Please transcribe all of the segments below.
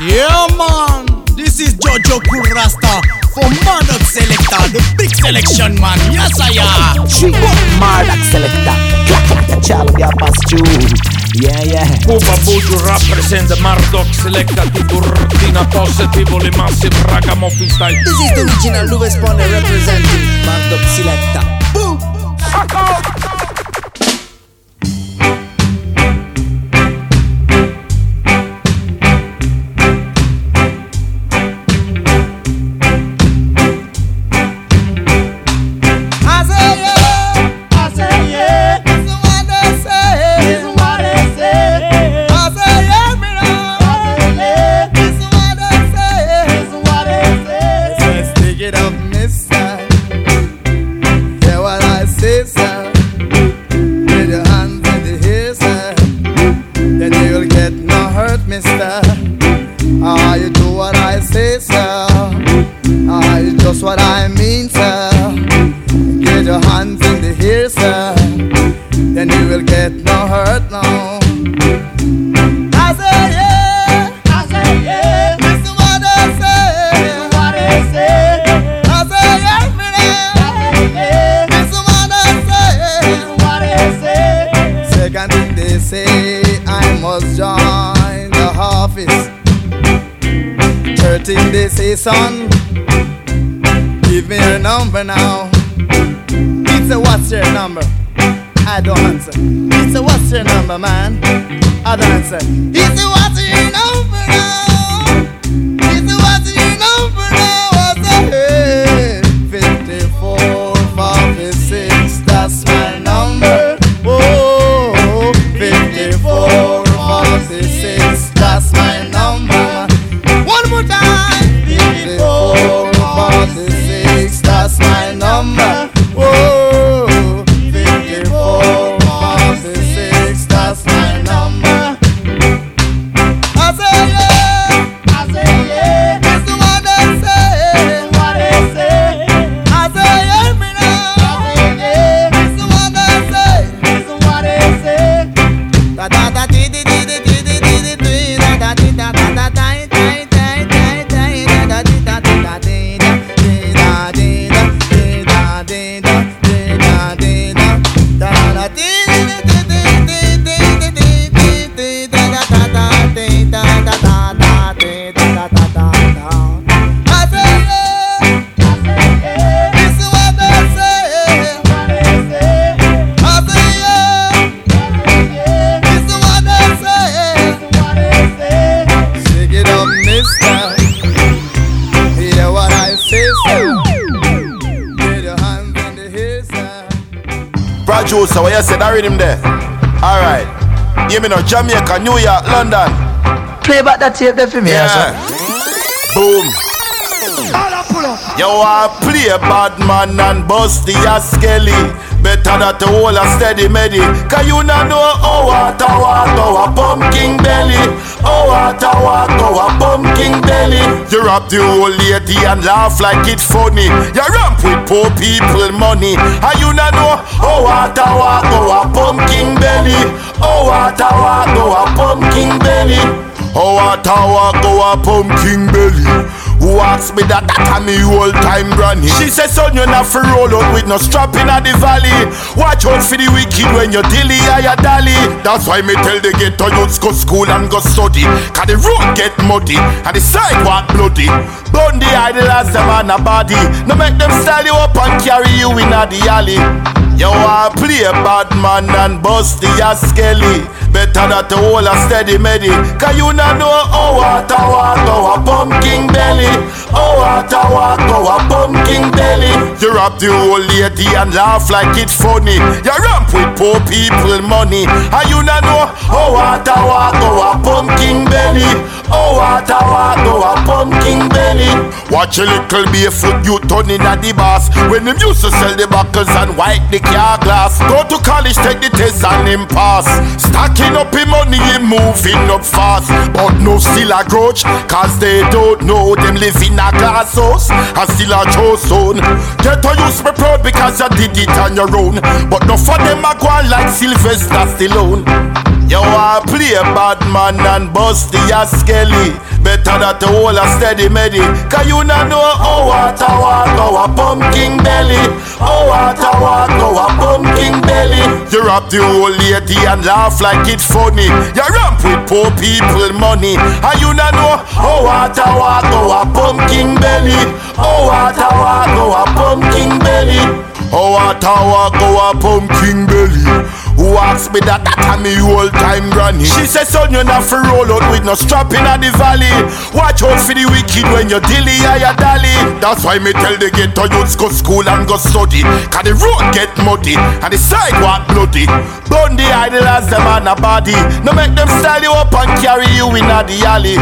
Yeah, man. This is Jojo Kurasta for Mardoc Selecta, the big selection man. Yes, I am. She got Mardoc Selecta. Clac, clac, chalga tune. Yeah, yeah. Bubba Buju rappresenta Mardoc Selecta ti burtina positivo le massive ragamuffin style This is the original Louis Bonner representing Mardoc Selecta Boom! Fuck off! Jamaica, New York, London. Play back that tape there for me, yeah. Boom. Yo, I play bad man and bust the Skelly. Better that the whole a steady medi Cause you not know how water walk go a pumpkin belly How water walk go a pumpkin belly You rap the old lady and laugh like it funny You ramp with poor people money And you not know how water walk go a pumpkin belly Oh, How water walk go a pumpkin belly. Oh, How water walk go a pumpkin belly who asked me that? That a me old time granny. She said, son, you're not for roll out with no strap in the valley. Watch out for the wicked when you dilly or you dally. That's why me tell the ghetto youths go school and go study. Cause the road get muddy and the sidewalk bloody. Burn the idol as them on a body. No make them style you up and carry you in the alley. You want play a bad man and bust the skelly. Better that the whole a steady medi. Cause you not know how water walk go a pumpkin belly. How water walk go a pumpkin belly. You rap the old lady and laugh like it's funny. You ramp with poor people money. And you not know how water walk go a pumpkin belly. Oh, How water walk a pumpkin belly. Watch a little barefoot you turning at the boss. When them used to sell the buckles and white the car glass. Go to college, take the test and him pass. Stacking up him money, him moving up fast. But no still a grudge, cause they don't know them live in a glass house. And still a chose zone. Get to use me proud because you did it on your own. But no for them a go like Sylvester Stallone. You want play bad man and bust the skelly. Better that the whole a steady medi. Cause you not know how water walk our pumpkin belly. How water walk our pumpkin belly. You rap the old lady and laugh like it funny. You ramp with poor people money. And you not know how water walk our pumpkin belly. How water walk our pumpkin belly. How water walk our pumpkin belly. Asked me that? That a me old time granny. She said, son, you not for roll out with no strap in the valley. Watch out for the wicked when you dilly or you dally. That's why me tell the ghetto youths go school and go study. Cause the road get muddy and the sidewalk bloody. Burn the idol as them on a body. No make them style you up and carry you in the alley.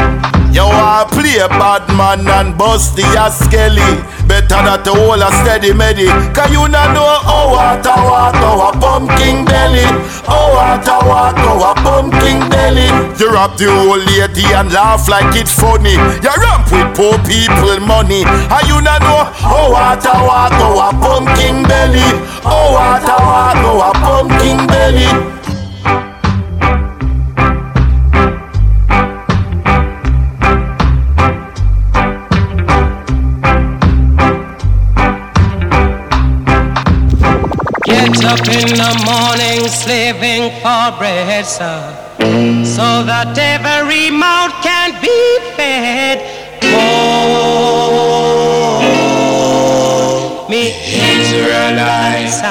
You want play bad man and bust the skelly. Better that the whole a steady medi. Cause you not know how water walk our pumpkin belly. How water walk our pumpkin belly. You rap the old lady and laugh like it funny. You ramp with poor people money. And you not know how water walk our pumpkin belly. How water walk our pumpkin belly. Get up in the morning slaving for bread, sir, so that every mouth can be fed. Oh, me Israelites,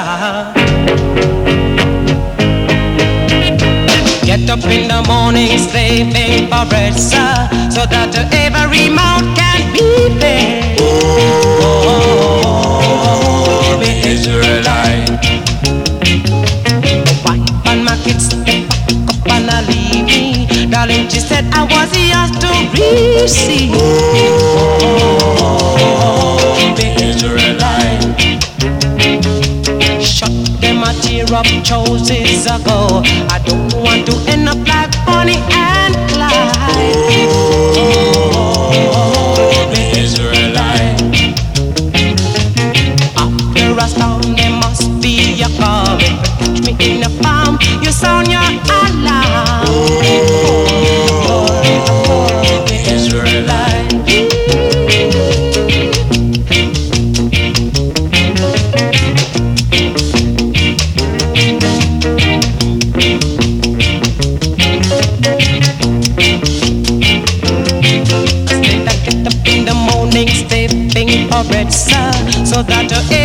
Get up in the morning slaving for bread, sir, so that every mouth can be fed. Oh, me Israelite. I leave me. Darling, she said I was yours to receive. Oh, me Israelite. Shut them a tear up choices ago. I don't want to end up like Bonnie so that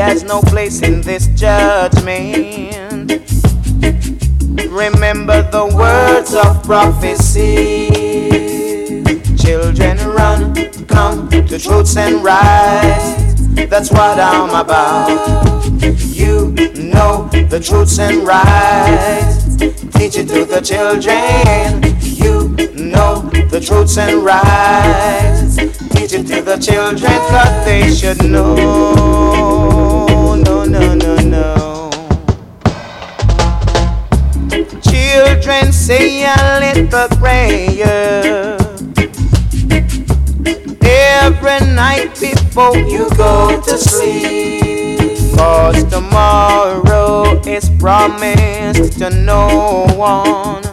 has no place in this judgment. Remember the words of prophecy. Children, run, come to truths and rights. That's what I'm about. You know the truths and rights. Teach it to the children. You know the truths and rights teach to the children, cause they should know. No, no, no, no. Children say a little prayer every night before you go to sleep. Cause tomorrow is promised to no one.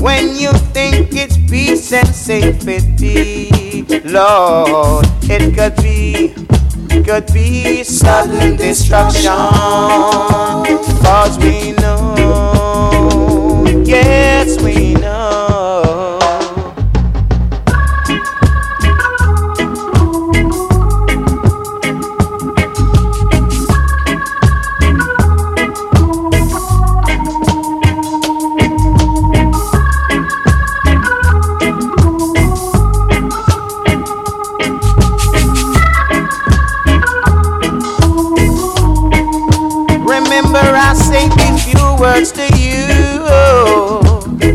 When you think it's peace and safety, Lord, it could be, could be sudden destruction. Cause we know, yes, we know. Words to you.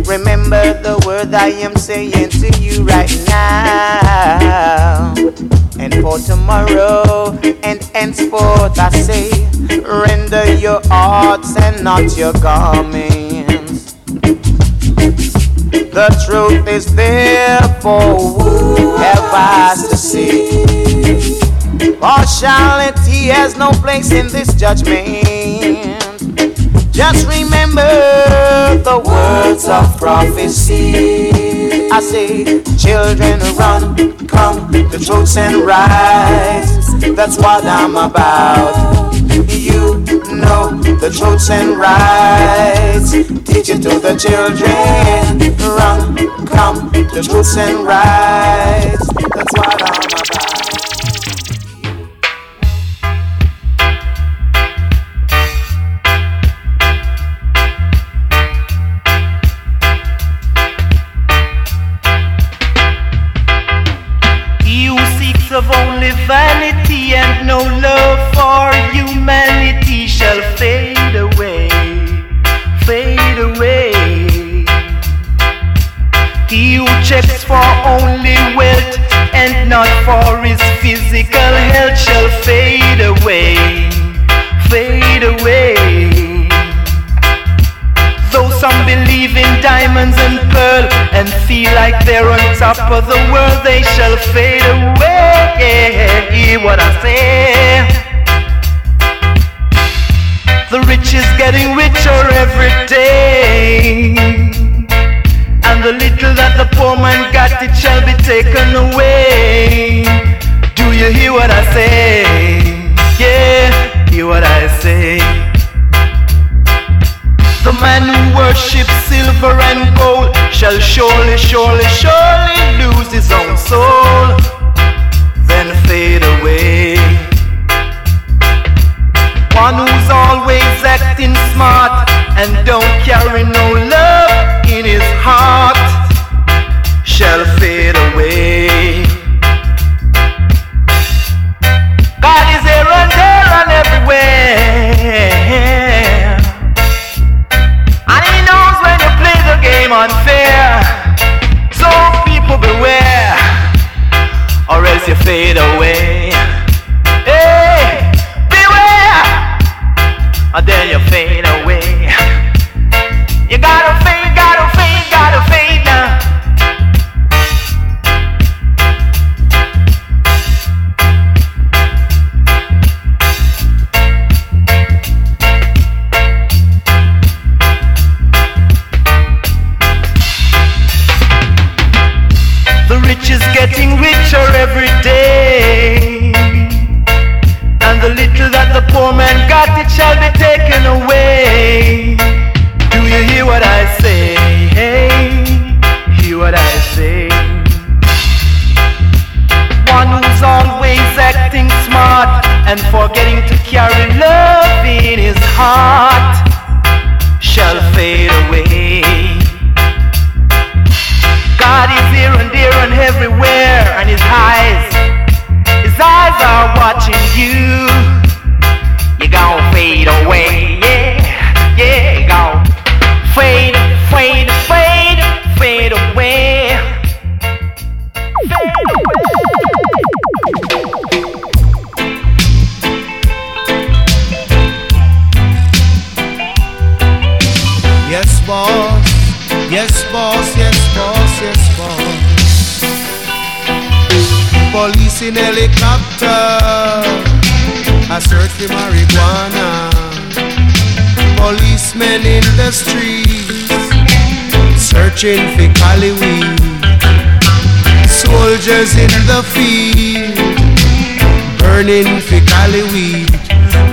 remember the word I am saying to you right now. And for tomorrow and henceforth I say, render your hearts and not your garments. The truth is there for who have eyes to see. Partiality has no place in this judgment. Just remember the words of prophecy. I say, children, run, come, the truths and rights. That's what I'm about. You know the truths and rights. Teach it to the children. Run, come, the truths and rights. That's what Searching for Cali weed. Soldiers in the field. Burning for Cali weed.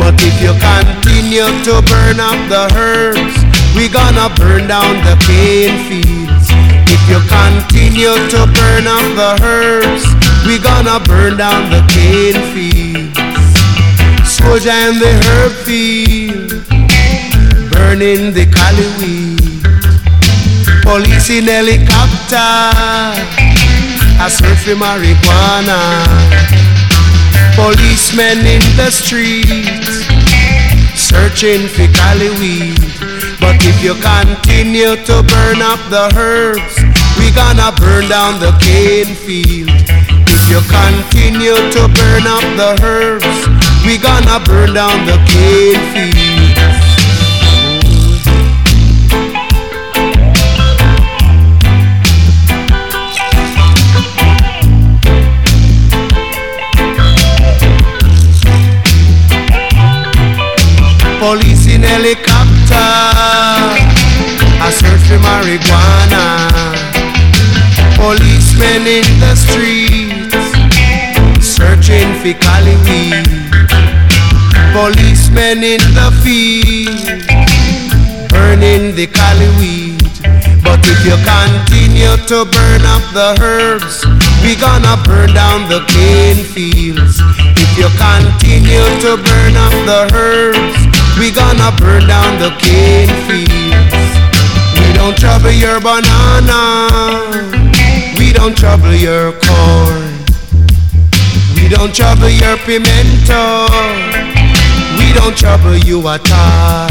But if you continue to burn up the herbs, we gonna burn down the cane fields. If you continue to burn up the herbs, we gonna burn down the cane fields. Soldier in the herb field, burning the cali weed. Police in helicopter, I search for marijuana. Policemen in the streets searching for Cali weed. But if you continue to burn up the herbs, we gonna burn down the cane field. If you continue to burn up the herbs, we gonna burn down the cane field. I search for marijuana. Policemen in the streets, searching for Cali. Policemen in the field, burning the Cali weed. But if you continue to burn up the herbs, we gonna burn down the cane fields. If you continue to burn up the herbs, we gonna burn down the cane fields. We don't trouble your banana. We don't trouble your corn. We don't trouble your pimento. We don't trouble you at all.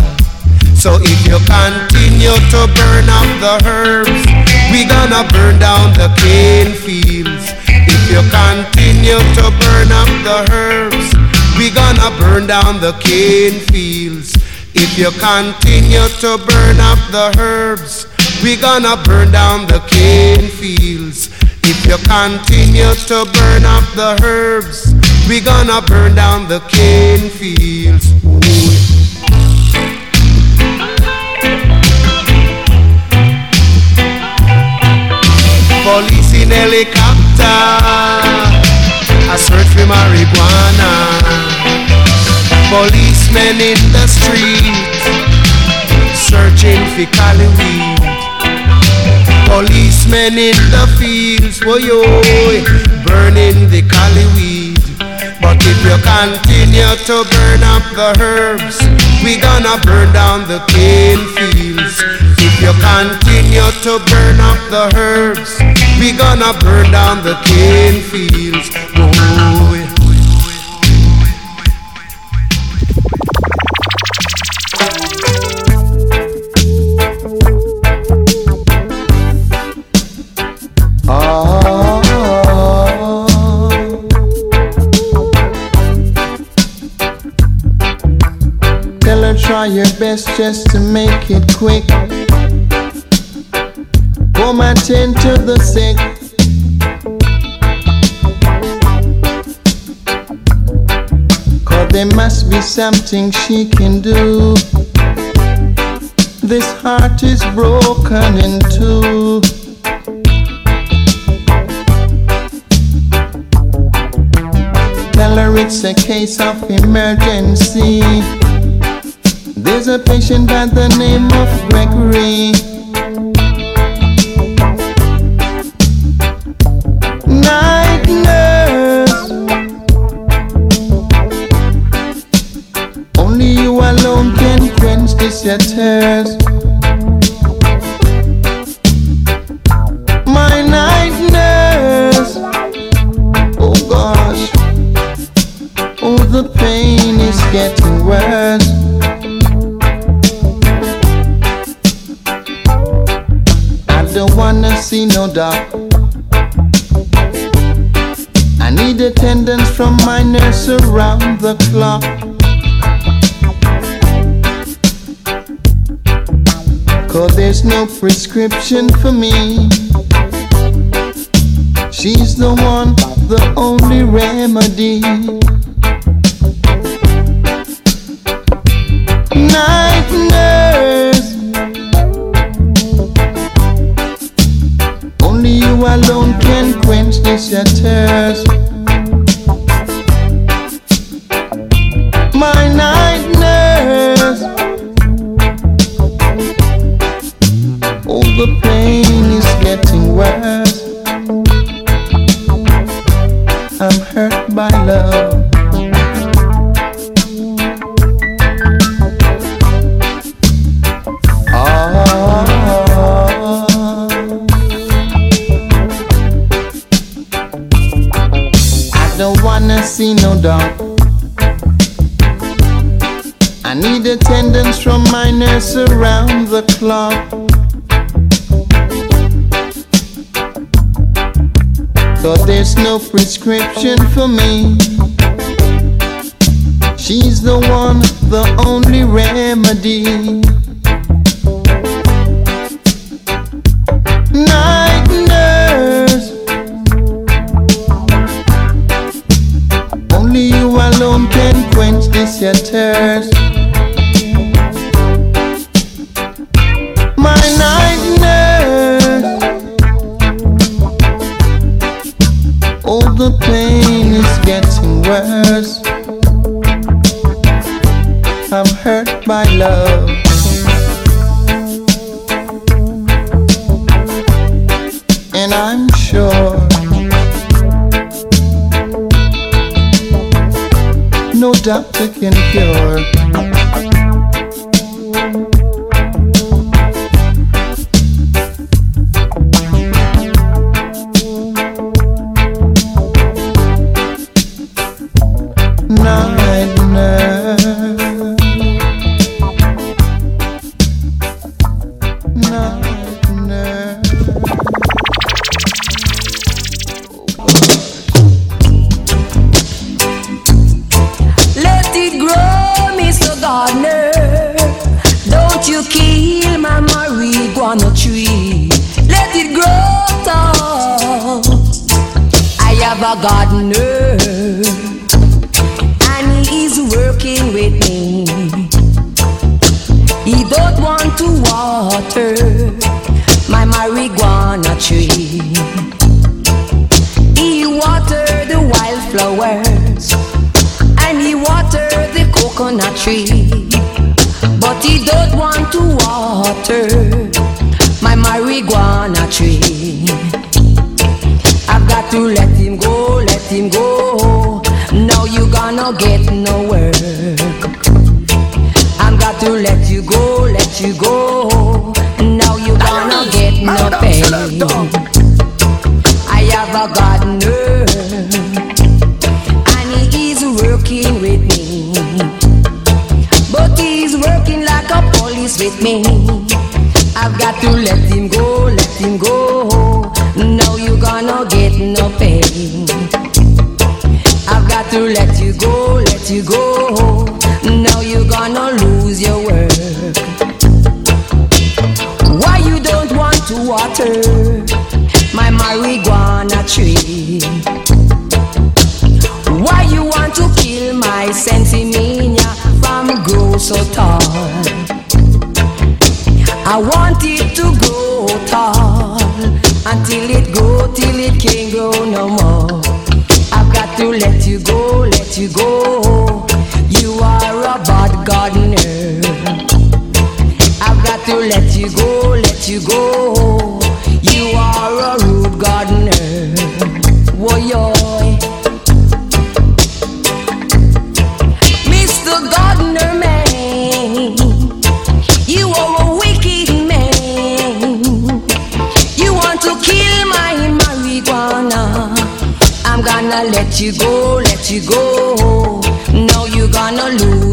So if you continue to burn up the herbs, we gonna burn down the cane fields. If you continue to burn up the herbs, we gonna burn down the cane fields. If you continue to burn up the herbs, we gonna burn down the cane fields. If you continue to burn up the herbs, we gonna burn down the cane fields. Police in helicopter, I search for marijuana. Policemen in the streets, searching for Cali weed. Policemen in the fields, boy, burning the Cali weed. But if you continue to burn up the herbs, we gonna burn down the cane fields. If you continue to burn up the herbs, we gonna burn down the cane fields. Try your best just to make it quick. Come and tend to the sick. Cause there must be something she can do. This heart is broken in two. Tell her it's a case of emergency. There's a patient by the name of Gregory. Night nurse. Only you alone can quench this your nurse around the clock. Cause there's no prescription for me. She's the one, the only remedy. The only remedy. Like a police with me. I've got to let him go, let him go. Now you gonna get no pay. I've got to let you go, let you go. Now you gonna lose your work. Why you don't want to water my marijuana tree? Why you want to kill my sensimania from grow so tall? I want it to grow tall until it grow till it can't grow no more. I've got to let you go, let you go. You are a bad gardener. I've got to let you go, let you go. You are a rude gardener. Woyoy. Let you go, let you go. Now you gonna lose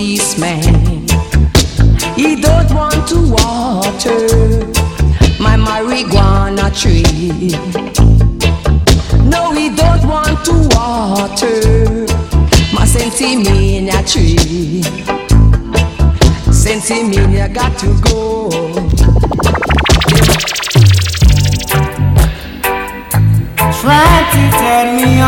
policeman. He don't want to water my marijuana tree. No, he don't want to water my sensimania tree. Sensimania got to go. Try to turn me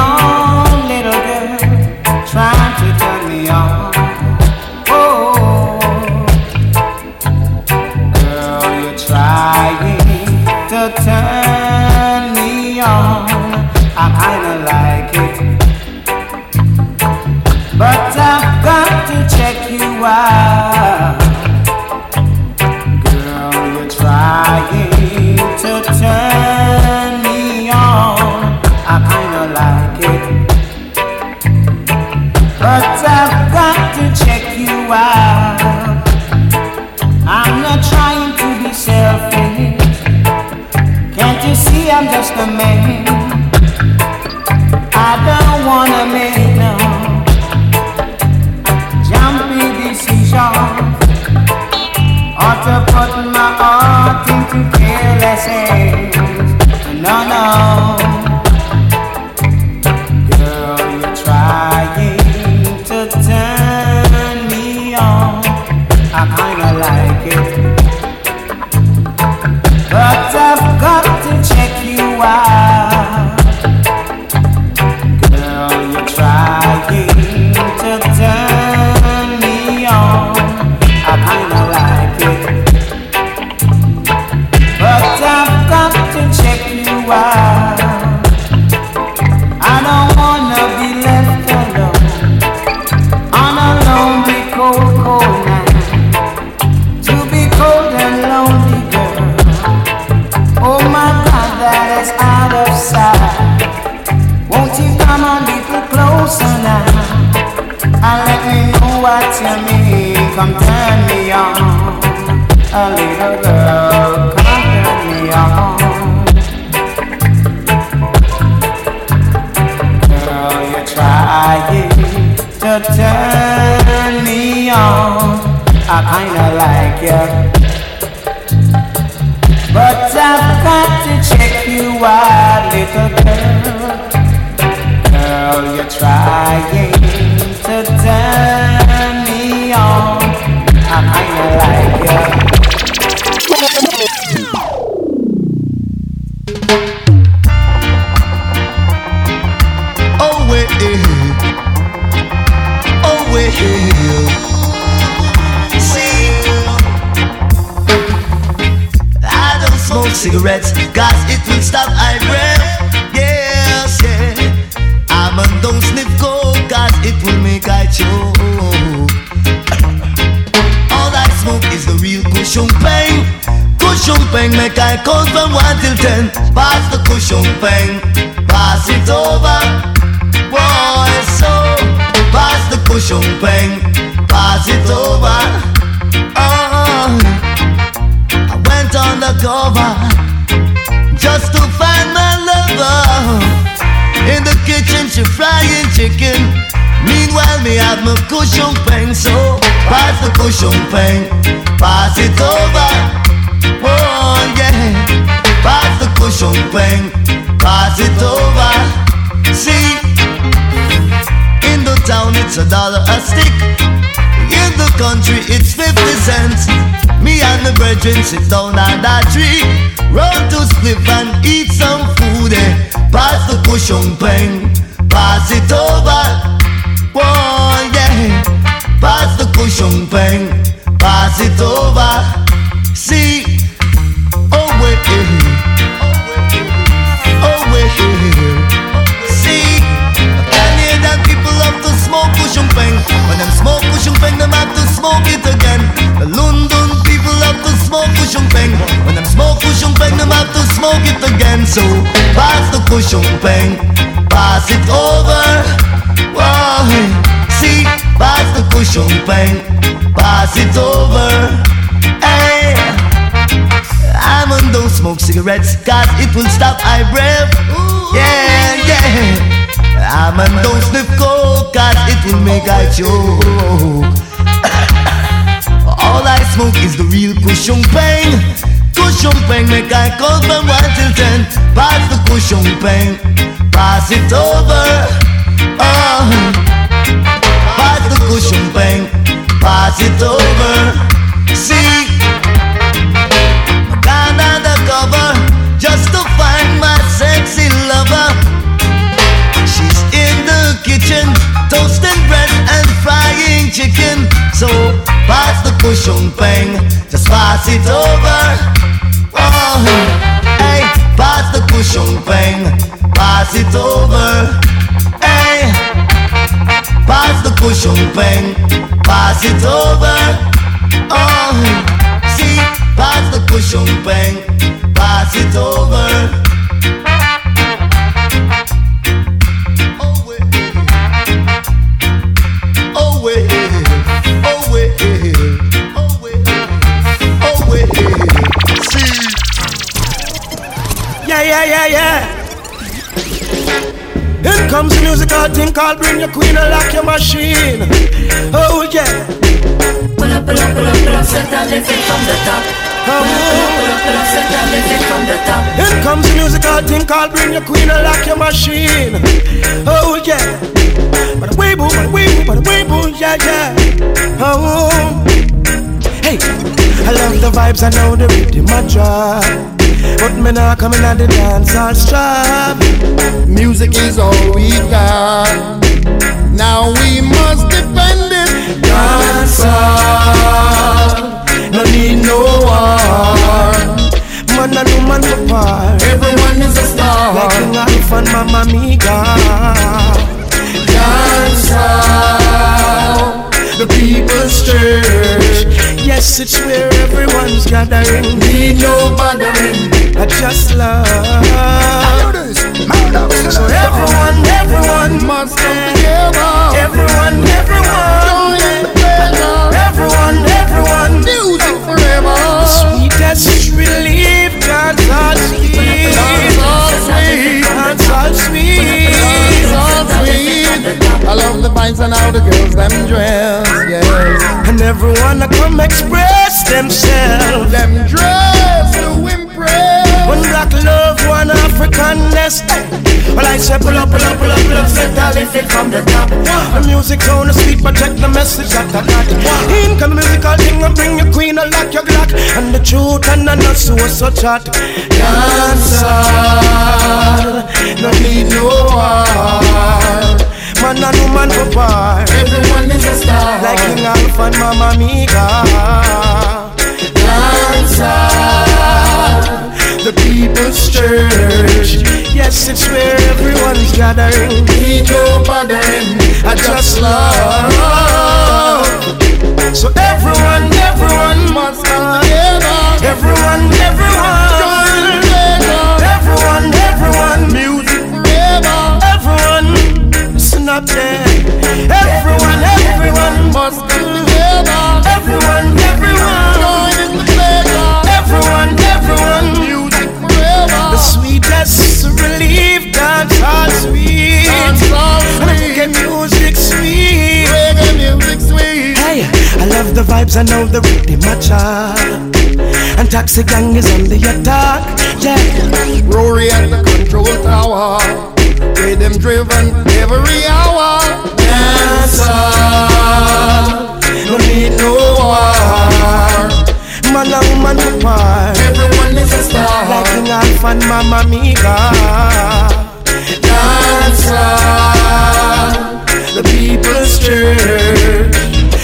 1 till 10. Pass the cushion pain, pass it over. Boy, so pass the cushion pain, pass it over. Oh, I went on the cover just to find my lover. In the kitchen, she frying chicken. Meanwhile, me have my cushion pain, so pass the cushion pain, pass it over. Oh yeah, pass the cushion pain, pass it over. See, in the town it's a dollar a stick. In the country it's 50 cents. Me and the brethren sit down under a tree. Run to split and eat some food. Eh. Pass the cushion pain, pass it over. Oh yeah, pass the cushion pain, pass it over. See, oh wait, See, people love to smoke. When smoke have to smoke it again. The London people love to smoke. When smoke have to smoke it again. So pass the pain, pass it over. Whoa, see, pass the pain, pass it over. I'm on don't smoke cigarettes Cause it will stop eye breath. Yeah, yeah. I'm on don't sniff coke Cause it will make I choke All I smoke is the real cushion pain Cushion pain make I count from 1 till 10 Pass the cushion pain Pass it over. Oh Pass the cushion pain Pass it over. See just to find my sexy lover. She's in the kitchen toasting bread and frying chicken. So pass the cushion pain, just pass it over. Oh, hey, pass the cushion pain, pass it over. Hey, pass the cushion pain, pass it over. Oh. See, pass the cushion pain, pass it over. Oh oh oh oh oh. Yeah, yeah, yeah. In comes the musical thing called Bring Your Queen and Lock Your Machine. Oh, yeah. Pull up, pull up, pull up, pull up, set that lift it from the top. In comes the musical thing called Bring Your Queen and Lock Your Machine. Oh, yeah. But way boo, but way boo, but way boo, yeah, yeah. Oh, hey. I love the vibes, I know the rhythm I drop. But me not coming at the dance hall strap. Music is all we got. Now we must defend it. Dance hall, no need no war. Man and woman apart. Everyone is a star. Like King Alpha and Mama Mia. Dance hall, the people's church. Yes, it's where everyone's gathering. Need no bothering. I just love. So everyone, everyone must come together. Everyone, everyone. Forever. The sweetest relief, God's all sweet. Sweet. Sweet. Sweet. I love the vibes and how the girls them dress, yes. And everyone to come express themselves. Them dress one Well, I say pull up, pull up, pull up, pull up, set that lift it from the top. The music on the sweet, protect the message that I got. In come the musical thing and bring your queen and lock your glock. And the truth and the not so so chat. Dancer, no need no war. Man and woman for par. Everyone is a star. Like King Alpha and Mama Mia. Dancer, The People's church. Yes, it's where everyone's gathering. Need your bothering. I just love. So everyone, everyone must come together. Everyone, everyone. Everyone, everyone. Music. Everyone, listen up. Everyone, everyone must come together. Everyone. Hey, I love the vibes, I know the rhythm my child. And Taxi Gang is on the attack. Yeah. Rory at the control tower. Rhythm driven every hour. Dancer. No need no war. Man and woman apart. Everyone is a star. Like King Alpha and Mama Mika. Dancer. The people's church.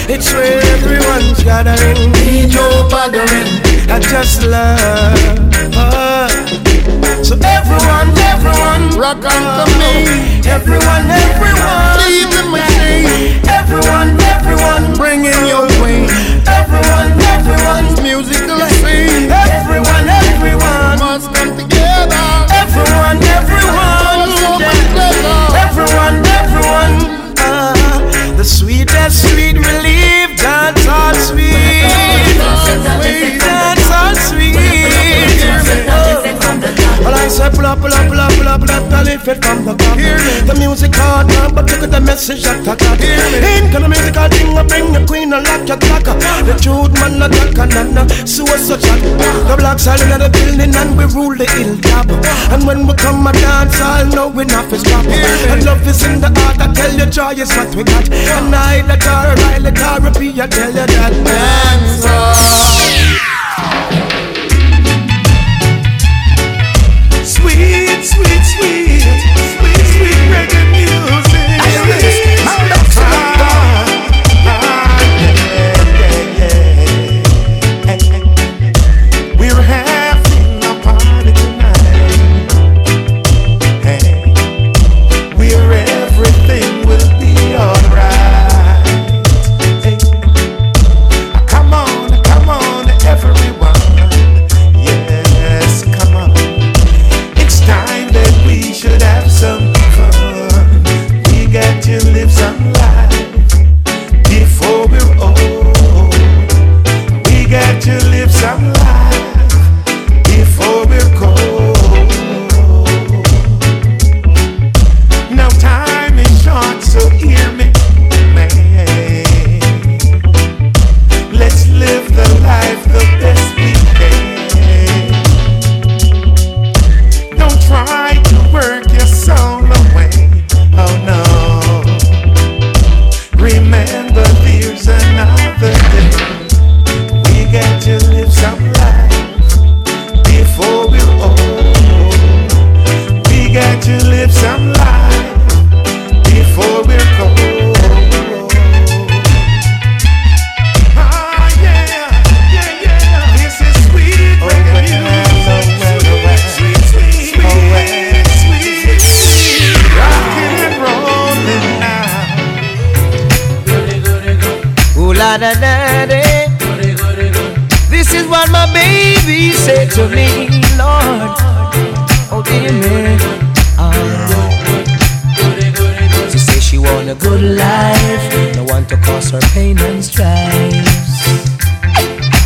It's where everyone's gathering. Need your bothering. I just love. her. So everyone, everyone, rock on to me. Everyone, everyone, leave the machine. Everyone, everyone, bring in your queen. Everyone, everyone, musical scene. Everyone, everyone must come together. Everyone, everyone. Everyone, everyone. But look at the message that I got. Ain't gonna musical thing, I bring the queen and lock your clock. The truth man, not that can not so such a The black side in the building and we rule the hill top. And when we come a dance, I'll know not is stop. And love is in the heart, I tell you joy is what we got. And I let her, I let her repeat, I tell you that dance. Sweet, sweet, sweet, sweet, sweet reggae what my baby said to me, Lord. Oh dear me. She say she want a good life, no one to cause her pain and strife.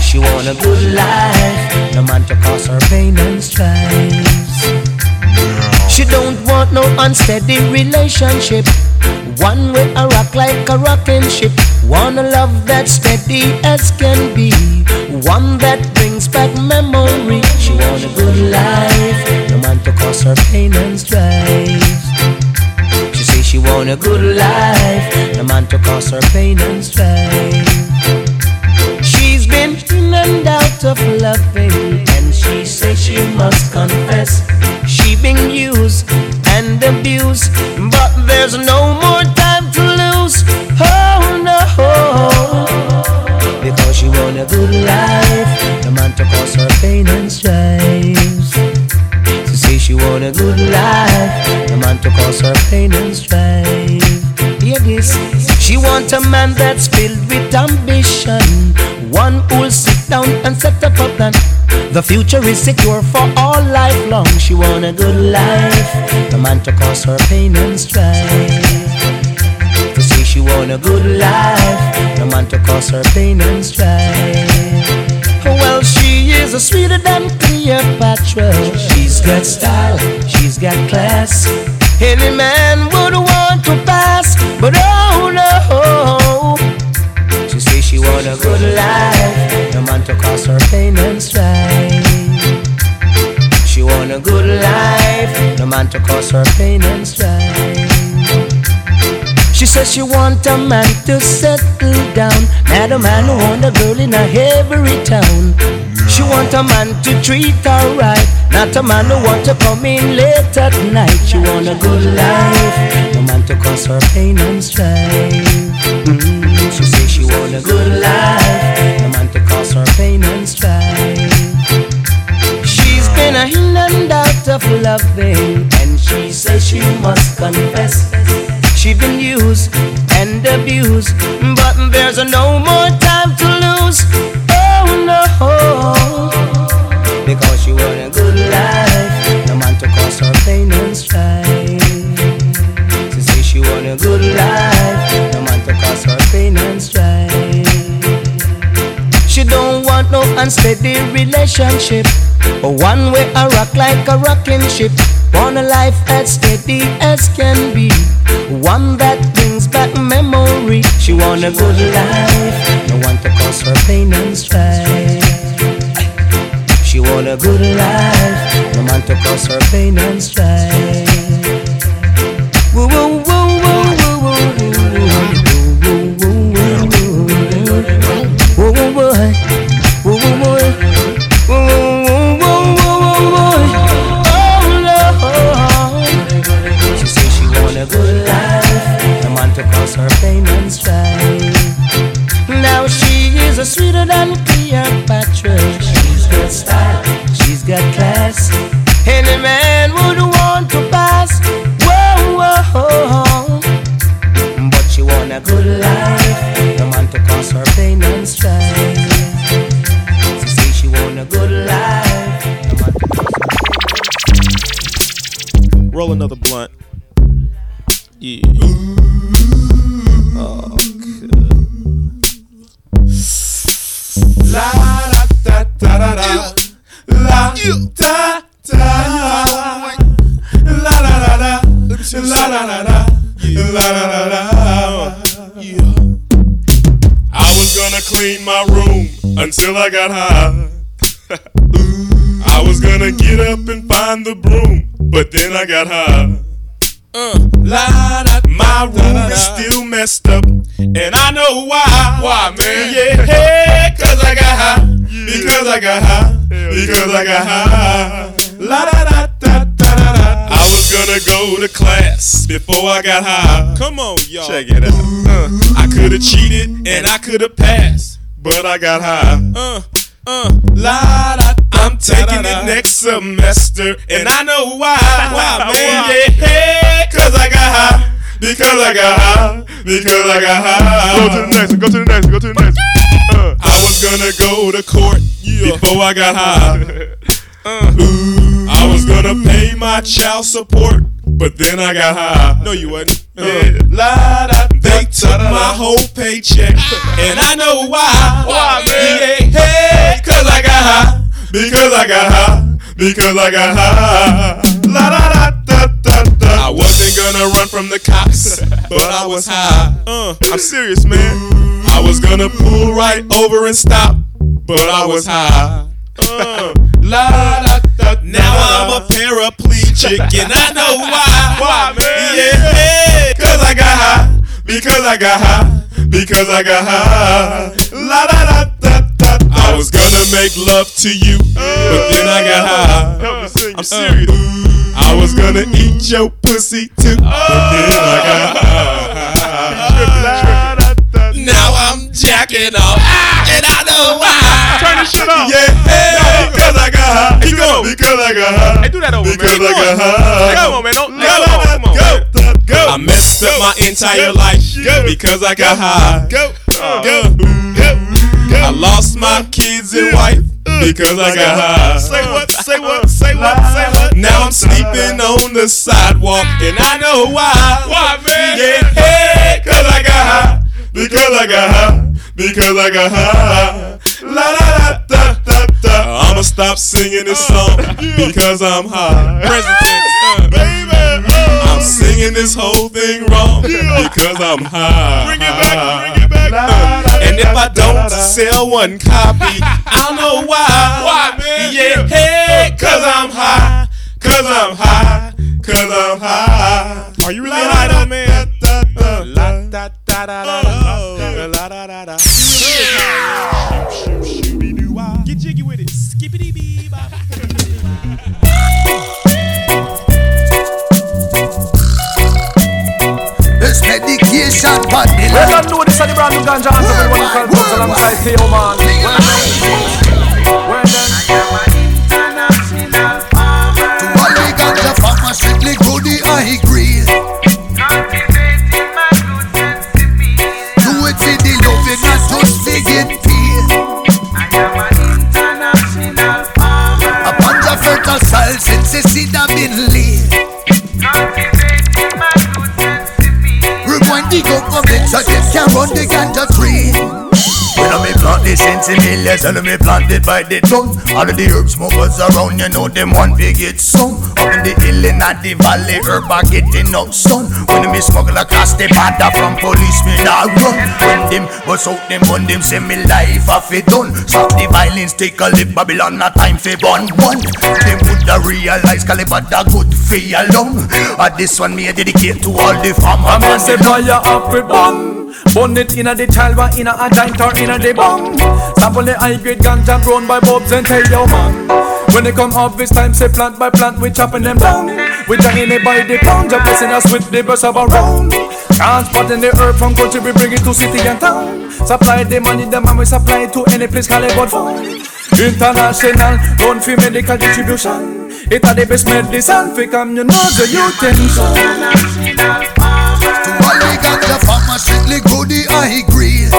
She want a good life, no man to cause her pain and strife. She don't want no unsteady relationship. One way a rock like a rocking ship. Want a love that's steady as can be. One that brings back memory. She want a good life. No man to cause her pain and strife. She say she want a good life. No man to cause her pain and strife. She's been in and out of loving, and she says she must confess she been used and abused, but there's no more time to lose. Oh no, she want a good life, no man to cause her pain and strife. She say she want a good life, no man to cause her pain and strife. Hear this. She want a man that's filled with ambition, one who'll sit down and set up a plan. The future is secure for all life long. She want a good life, no man to cause her pain and strife. Want a good life, no man to cause her pain and strife. Well, she is a sweeter than Cleopatra. She's got style, she's got class. Any man would want to pass, but oh no. She say she want a good life, no man to cause her pain and strife. She want a good life, no man to cause her pain and strife. She says she want a man to settle down, not a man who want a girl in a every town. She want a man to treat her right, not a man who want to come in late at night. She want a good life, no man to cause her pain and strife. Mm, She say she want a good life, no man to cause her pain and strife. She's been a in and out of loving, and she says she must confess. She been used and abused, but there's no more time to lose. Oh no, because she want a good life, no man to cause her pain and strife. She say she want a good life, no man to cause her pain and strife. She don't want no unsteady relationship, but one way I rock like a rocking ship. Want a life as steady as can be, one that brings back memory. She want a good life, no one to cause her pain and strife. She want a good life, no man to cause her pain and strife. that cloud. Got high. I was gonna get up and find the broom, but then I got high. Uh, la, da, my room is still messed up, and I know why. Why, man? Yeah, cause I got high. Because I got high. Because I got high. La da da da da da da. I was gonna go to class before I got high. Come on, y'all. Check it out. Uh, I could have cheated and I could have passed, but I got high. Uh, uh, la da. I'm taking it next semester, and I know why. Why, man? Yeah, cause I got high. Because I got high. Because I got high. Go to the next. Go to the next. Go to the next. Uh, I was gonna go to court before I got high. Uh, ooh, I was gonna pay my child support, but then I got high. No, you wasn't. Yeah. La, da, they took my whole paycheck, and I know why. Why, man? Yeah, hey, cause I got high. Because I got high. Because I got high. La da da da da da. I wasn't gonna run from the cops, but I was high. Uh, I'm serious, man. I was gonna pull right over and stop, but I was high. Uh, la da da. Now I'm a paraplegic, and I know why. Why, man? Yeah, cause I got high. Because I got high. Because I got high. La da da da da. I was gonna make love to you, but then I got high. I'm serious. I was gonna eat your pussy too, but then I got high. Now I'm jacking off, Turn the shit off. Yeah, cause I got high. Keep going. Because I got high. Hey, do that over, because man. I got high. Come on, man. Don't, La, come la, on, la, come on. Go, go. Go. I messed up my entire Go. life Go. because I got high. Go. Uh, Go. Go. Go. I lost my kids and wife because I got high. Say uh, uh, what? Say what? Say what? Say what? Now I'm sleeping on the sidewalk and I know why. Why, man? Yeah, hey, cause I got high. Because I got high. Because I got high. La la la da da da. I'ma stop singing this song because I'm high. Uh, Baby. I'm singing this whole thing wrong because I'm high. Bring it back. Bring it back. Uh, and if I don't sell one copy, I don't know why. Why, man? Yeah, hey, cause I'm high. Cause I'm high. Cause I'm high. Are you really high though, man? La da da da da da. La da da da. Get jiggy with it. Skippity bee This medication for the Well, life. I know this is the brand new ganja and everyone who can comes alongside Theo man. Well then, well me sentinels and me planted by the ton All of the herb smokers around, you know them one big get some Up in the hill in at the valley, herb are getting up sun When me smuggle across the border from policemen I run. When them bust out them on them say me life a fi done. Stop the violence, take a live Babylon, a time fi burn one. Them woulda realize caliber da good fi alone. Uh, This one me a dedicate to all the farmers I mean say fire up with bun Burn it inna the chalwa, inna a giant or inna the bong Sample the high grade ganja grown by Bobs and tell your man When they come harvest time, say plant by plant, we chopping them down. We dragging it by the pound, just blessing us with the burst of around Transporting the herb from country, we bring it to city and town. Supply the money, the man we supply it to any place call it found International, run for medical distribution. It a the best medicine, fi come you know the utensils To all the ganja farmers, strictly goody ah, high grade.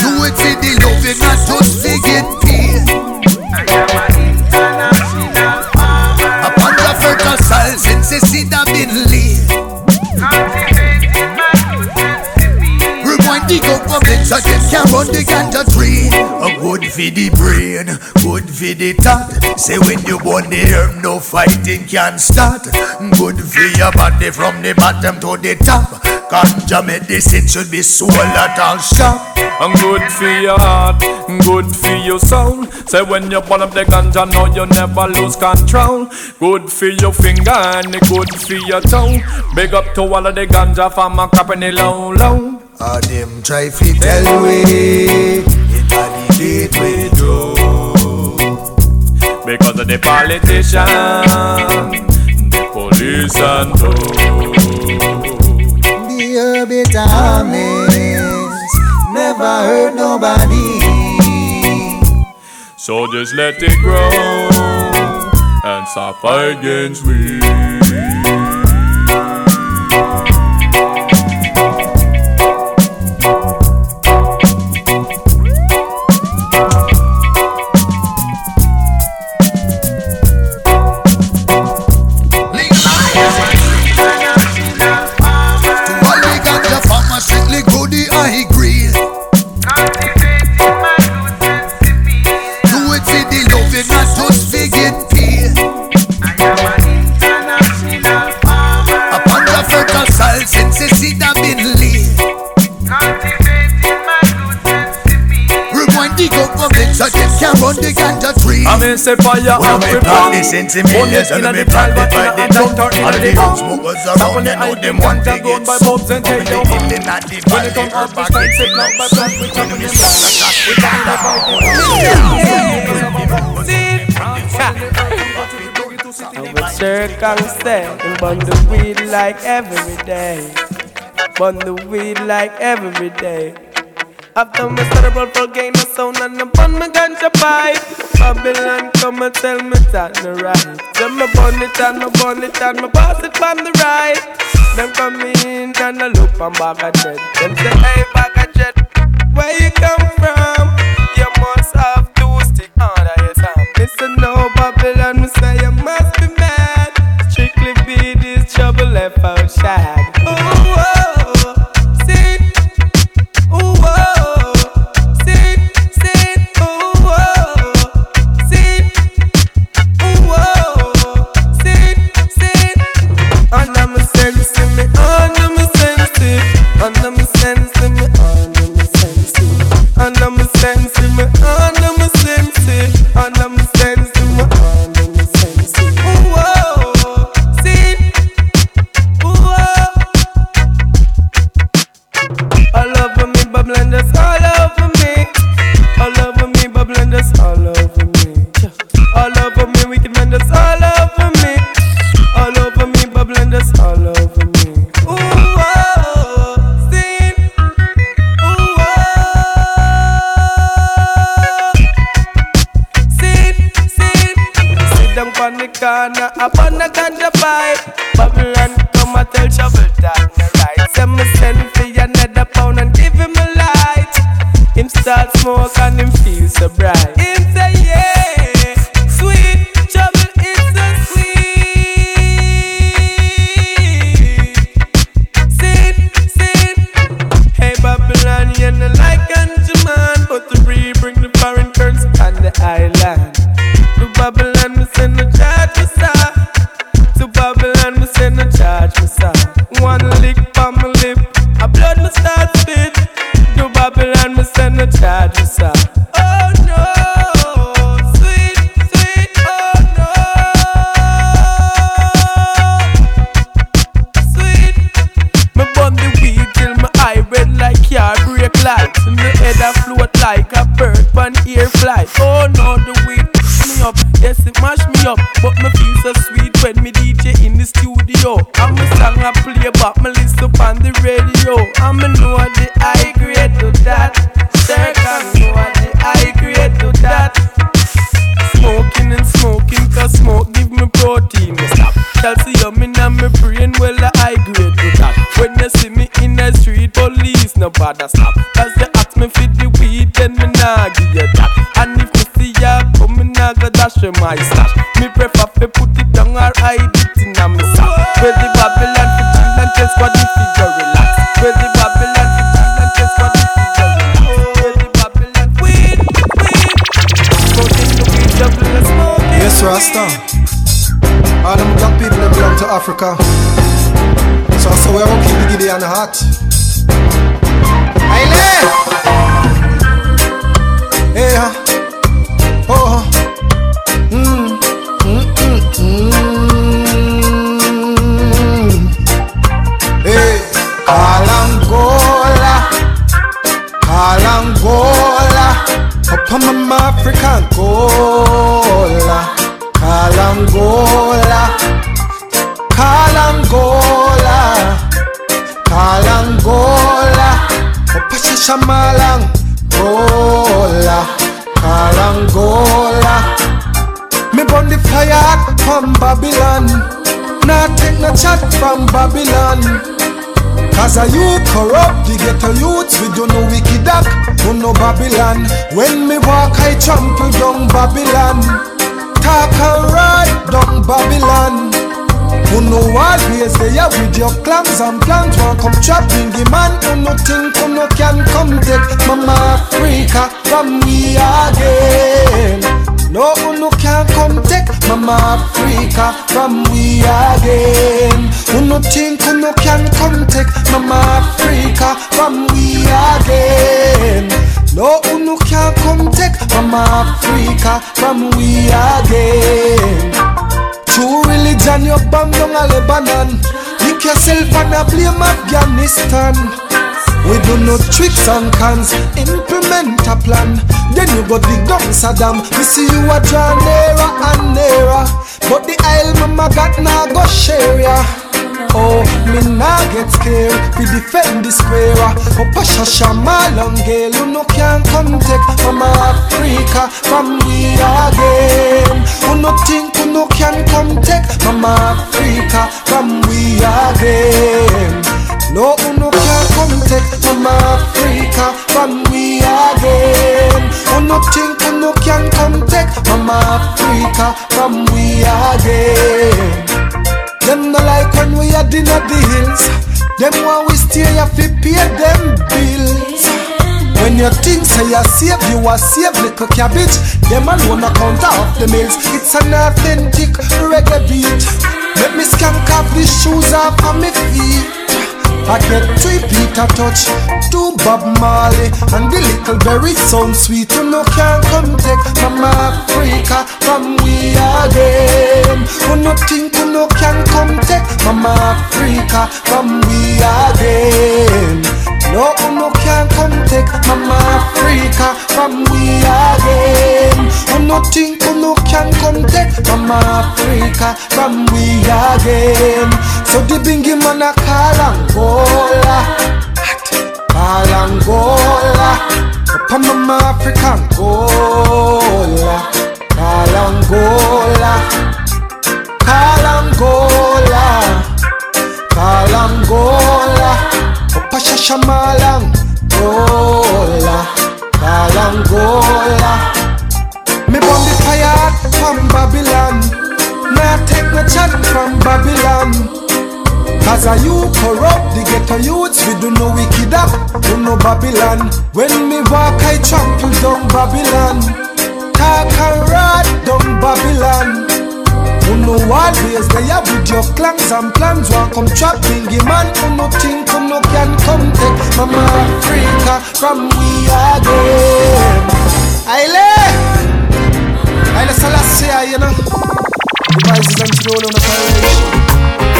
Do it for the loving, not just to get. Upon the fertile soil, since the seed have been laid. Rewind the government so they can run the ganja tree. Good for the brain, good for the thought. Say when you born the herb, no fighting can start. Good for your body from the bottom to the top. Ganja medicine should be sold at all shop. I'm good for your heart, good for your soul. Say when you burn up the ganja, no you never lose control. Good for your finger and good for your toe. Big up to all of the ganja farmer cropping it low, low. Ah, them try fi tell we it a the. Because of the politician, the police and those. The herb it harmless, never hurt nobody. So just let it grow and suffer against we. I mean say fire When up me with plant bomb. the sentiments and me plant it by the ton All the young smokers around, you know them want to get by some Bobs and Up in the Taylor. hill in at the When valley, come we are start say getting plant up by sun plant, we When chopping me them stand down. across the With circumstance, burn the weed like every day. Burn the weed like every day. After my cerebral volcano sound and I'm on my ganja pipe. Babylon come and tell me that no right. Then my burn it and my burn it and my pass it from the right. Them come in and I look on back at it. Them say, hey, back at it. Where you come from? You must have two stick under your thumb. Listen now, Babylon, me say you must be mad. Strictly be this trouble left outside. Africa. So I we're I'm keeping it on the heart. Hey, As a youth corrupt, the ghetto youths, we do no wicked act, do no Babylon. When me walk, I trample down Babylon. Talk and ride down Babylon. Who no always there with your clans and plans One come trapping the man who no think who no can come take Mama Africa from me again No, who no can come Mama Africa, from we again. Who no think, who no can come take Mama Africa, from we again. No, who no can come take Mama Africa, from we again. True religion, you bomb down a Lebanon. Pick yourself and a blame Afghanistan. We do no tricks and cons, implement a plan. Then you go dig up Saddam. We see you a draw nearer and nearer. But the Isle mama got now go share ya. Oh, me nah get scared, we defend the square Oh, Pasha Shamalong girl, you no can come take Mama Africa from we again You no think you no can come take Mama Africa from we again No, you no can come take from Africa, from we again. Who no think who no can come take from Africa, from we again. Them no like when we are dinner the hills. Them want we stay here fi pay them bills. When you think say you save, you are save little cabbage. Them alone a count off the mills. It's an authentic reggae beat. Let me skank off the shoes off of me feet. I get three Peter Tosh, two Bob Marley, and the little berry sound sweet. You know can't come take from Africa, from we again. Who no think you no can come take from Africa, from we again. No, no can come take Mama Africa, from we again. Who no can come take Mama Africa, from we again. So the bingy man a call Angola, call Angola. Up on my Africa Angola, call Angola, call Angola, call Angola. Up a Shashamane Angola, Angola. Me burn the fire from Babylon. Nah take no chat from Babylon. Cause a you corrupt the ghetto youths, we do no wicked up, do no Babylon. When me walk, I trample down Babylon. Talk and rot down Babylon. Who know always they are with your clans and plans. One come trap bingy man, who no think, who no can come take Mama Africa from we again. Aile! Haile Selassie, you know. Devices and throne on the operation.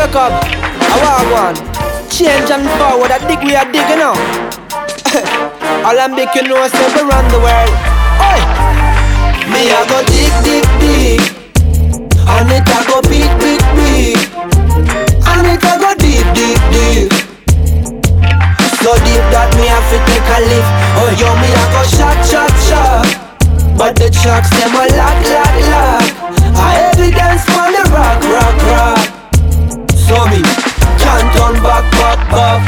Jacob, I want one. Change and forward, I dig we are digging now. All I'm making know is we run the world. Oi! Me I go dig, dig, dig, and it I go big, big, big, and it I go deep, deep, deep. So deep that me have to take a lift. Oh yo, me I go shot, shot, shot. But the trucks them a lock, lock, lock. I evidence for the rock, rock, rock. Back, back.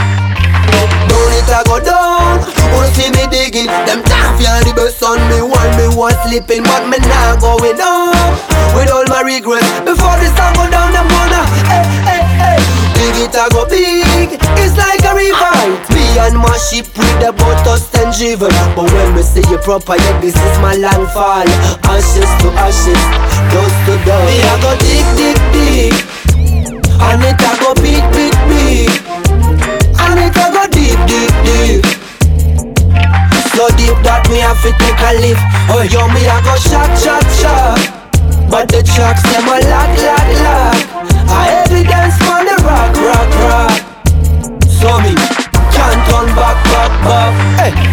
Don't it a go down. Wanna see me digging? Them can't feel the best on me. While me was sleeping, but me now going up with all my regrets. Before the sun go down, them wanna hey, hey, hey. Dig it a go big. It's like a river. And my ship with the us and driven. But when me see you proper, yeah, this is my landfall. Ashes to ashes, dust to dust. Me a go dig, dig, dig, and it a go big, big, big, and it a go deep, deep, deep. So deep that me have to take a lift. Oh yo, me a go shot, shot, shot. But the trucks them a lock, lock, lock. I evidence for the rock, rock, rock. So me can't turn back, back, back. Hey,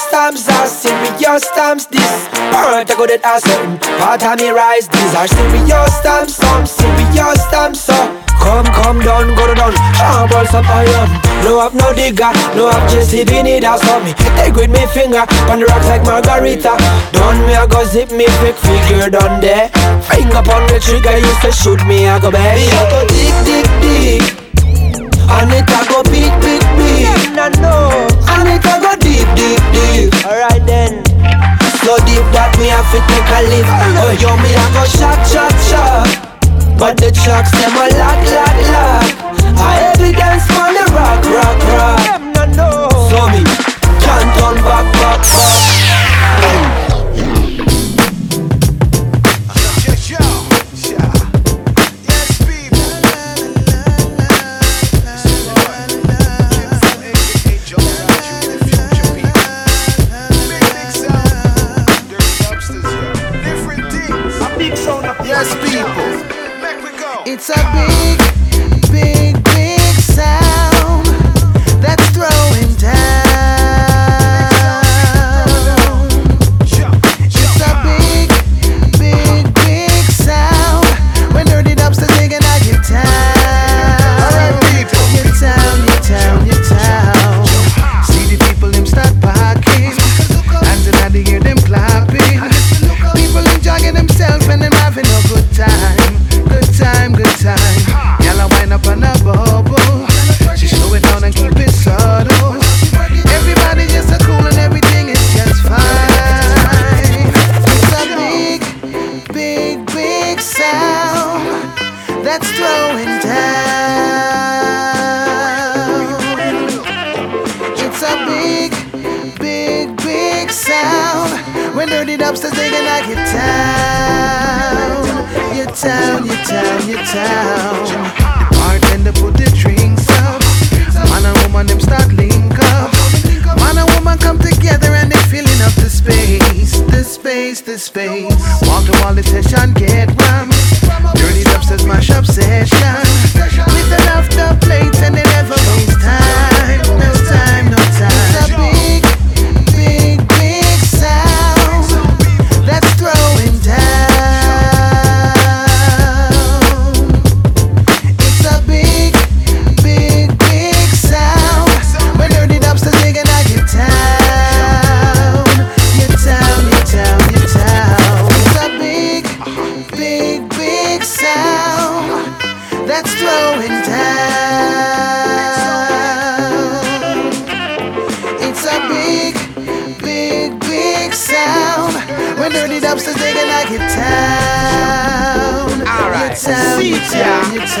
serious times are serious times. This part I go that a certain part of me rise. These are serious times, some serious times. So come, come down, go down. Shamble some iron. No have no digger, no have JCB need a so me. Take with me finger on the rocks like Margarita. Done me I go zip me fake figure done there. Finger on the trigger, you say shoot me I go back. Me I go dig, dig, dig. And it a go big, big, big no. And it a go deep, deep, deep. Alright then. So deep that me have to take a lift. Oh yo, me a go shot, shot, shot. But the trucks them a lock, lock, lock. I evidence for the rock, rock, rock. No, no. So me can't turn back, back, back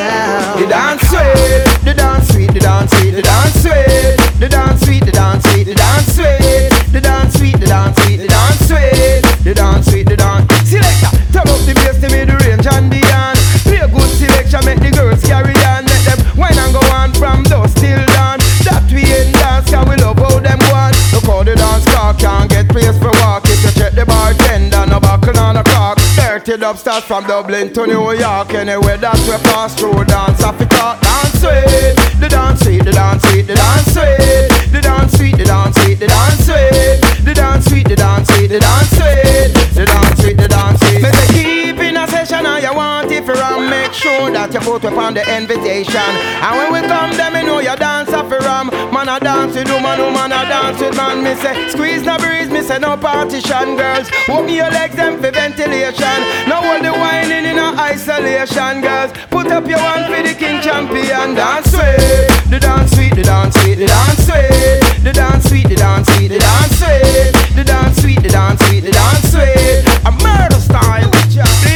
town. The dance sweet, the dance sweet, the dance sweet, the dance Connected up stars from Dublin to New York. Anywhere that we pass through, dance off it out, dance sweet. The dance sweet, the dance sweet, the dance sweet. The dance sweet, the dance sweet, the dance sweet. The dance sweet, the dance sweet, the dance sweet. The dance that you put upon the invitation. And when we come, them me know you dance off ram. Man I dance with woman, woman I dance with man. Me say squeeze no breeze, me say no partition, girls. Open your legs them for ventilation. Now hold the whining in a isolation, girls. Put up your hand for the king champion. Dance sweet, the dance sweet, the dance sweet, the dance sweet, the dance sweet, the dance sweet, the dance way, the dance sweet, the dance sweet, the dance way. A murder style.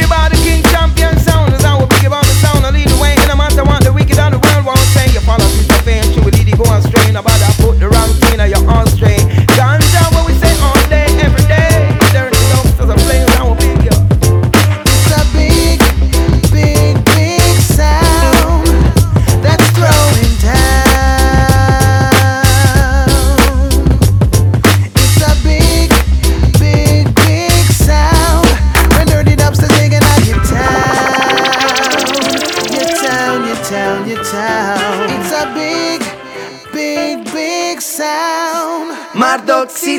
in your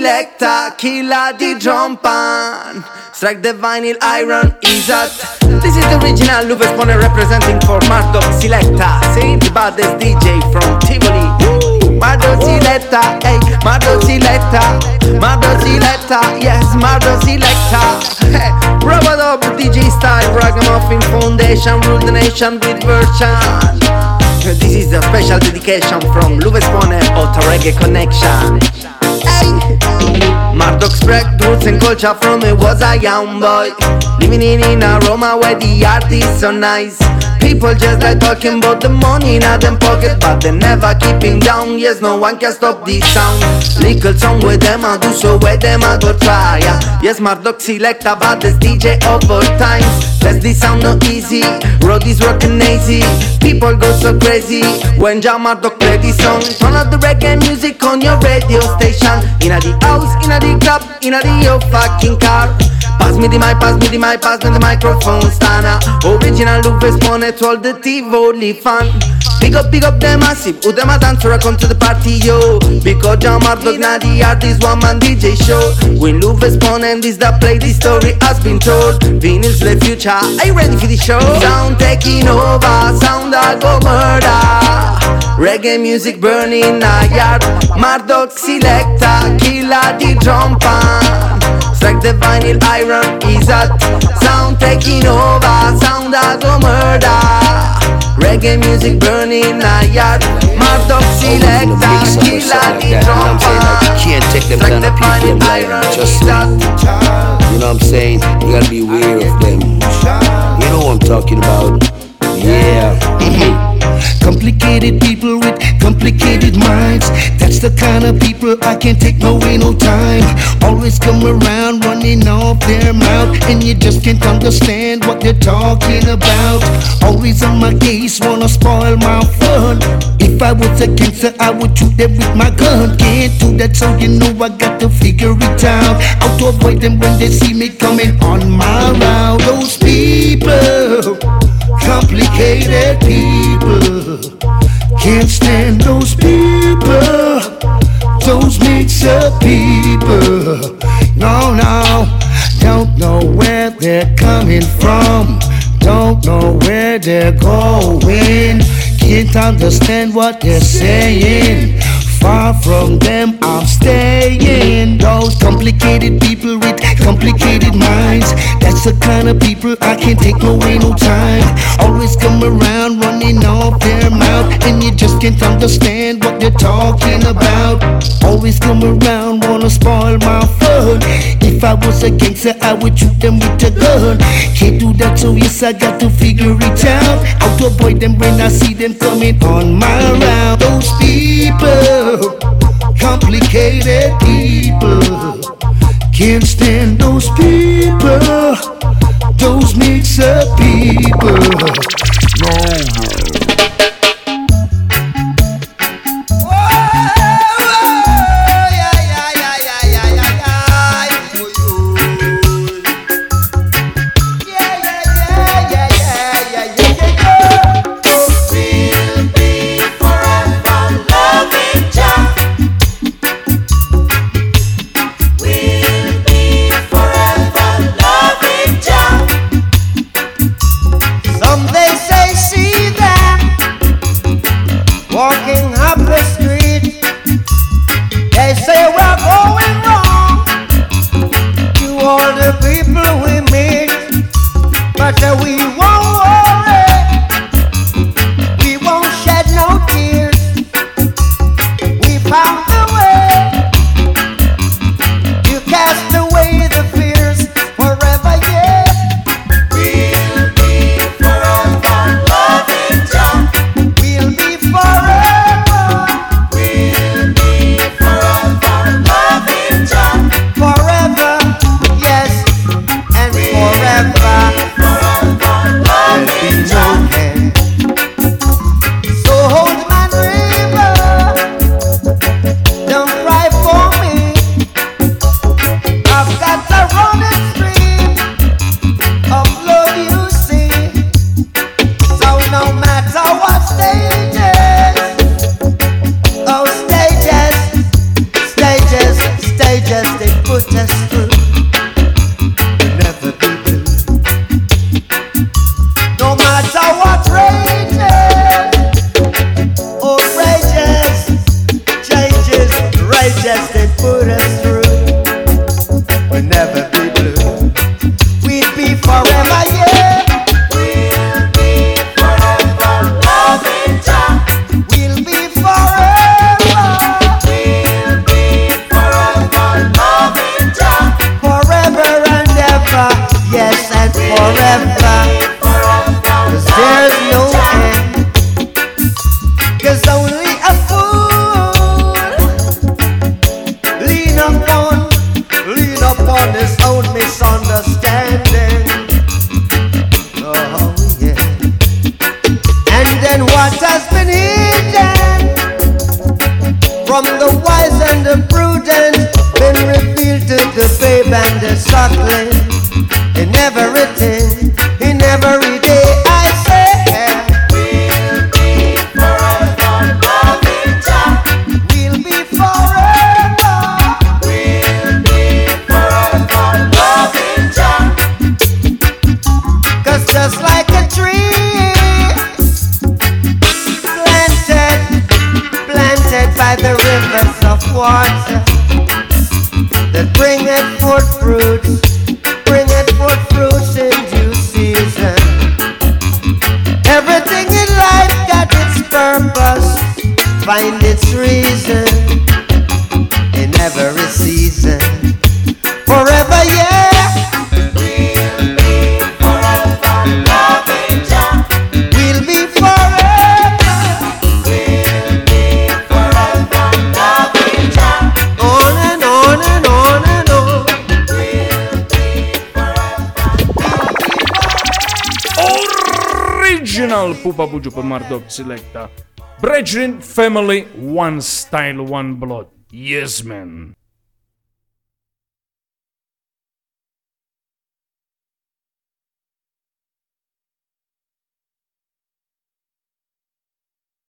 selecta, killa di drum pan. Strike the vinyl iron is This is the original Lupe Spawner representing for Marduk selecta the baddest DJ from Tivoli. Marduk selecta, hey, Marduk selecta. Marduk selecta, yes, Marduk selecta. Hey, Rub-a-dub DJ style, Ragamuffin Foundation Rule the nation with version. This is a special dedication from Luve Spawner Auto Reggae Connection. Mardoc spread roots and culture from me was a young boy. Living in, in a Roma where the art is so nice. People just like talking about the money in them pocket But they never keeping down, yes no one can stop this sound. Little song with them I do so with them I go try. Yes Mardoc select about this DJ of all Bless this sound no easy, road is rockin' easy. People go so crazy. When Jah Mardoc play this song Turn up the reggae music on your radio station. Inna the house, inna the club, inna the your fucking car. Pass me the mic, pass me the mic, pass me the microphone stand up. Original Lupe Spawner to all the Tivoli fan. Big up, big up them massive, who them a dance or come to the party yo. Because Jah Mardoc na the artist one man DJ show. When Lupe Spawner and this that play this story has been told. Vinyl's the future, are you ready for the show? Sound taking over, sound a go murder. Reggae music burning a yard. Mardoc selecta, killa the drum pan Strike the vinyl iron is at Sound taking over, sound a go murder. Reggae music burning a yard. Mardoc selecta, killa the drum pan You can't take them kind of people blind. Just you know what I'm saying? You gotta be aware of them. You know what I'm talking about? Yeah. Complicated people with complicated minds. That's the kind of people I can't take no way, no time. Always come around running off their mouth, and you just can't understand what they're talking about. Always on my case, wanna spoil my fun. If I was a cancer, I would shoot them with my gun. Can't do that, so you know I got to figure it out. How to avoid them when they see me coming on my route. Those people complicated people. Can't stand those people, those mix up people. No, no, don't know where they're coming from, don't know where they're going. Can't understand what they're saying. Far from them, I'm staying. Those complicated people complicated minds. That's the kind of people I can't take no way, no time. Always come around running off their mouth, and you just can't understand what they're talking about. Always come around, wanna spoil my fun. If I was a gangster, I would shoot them with a gun. Can't do that, so yes, I got to figure it out. How to avoid them when I see them coming on my round. Those people, complicated people. Can't stand those people, those mix up people. No, Mardoc Selecta. Brethren, family, one style, one blood. Yes, man.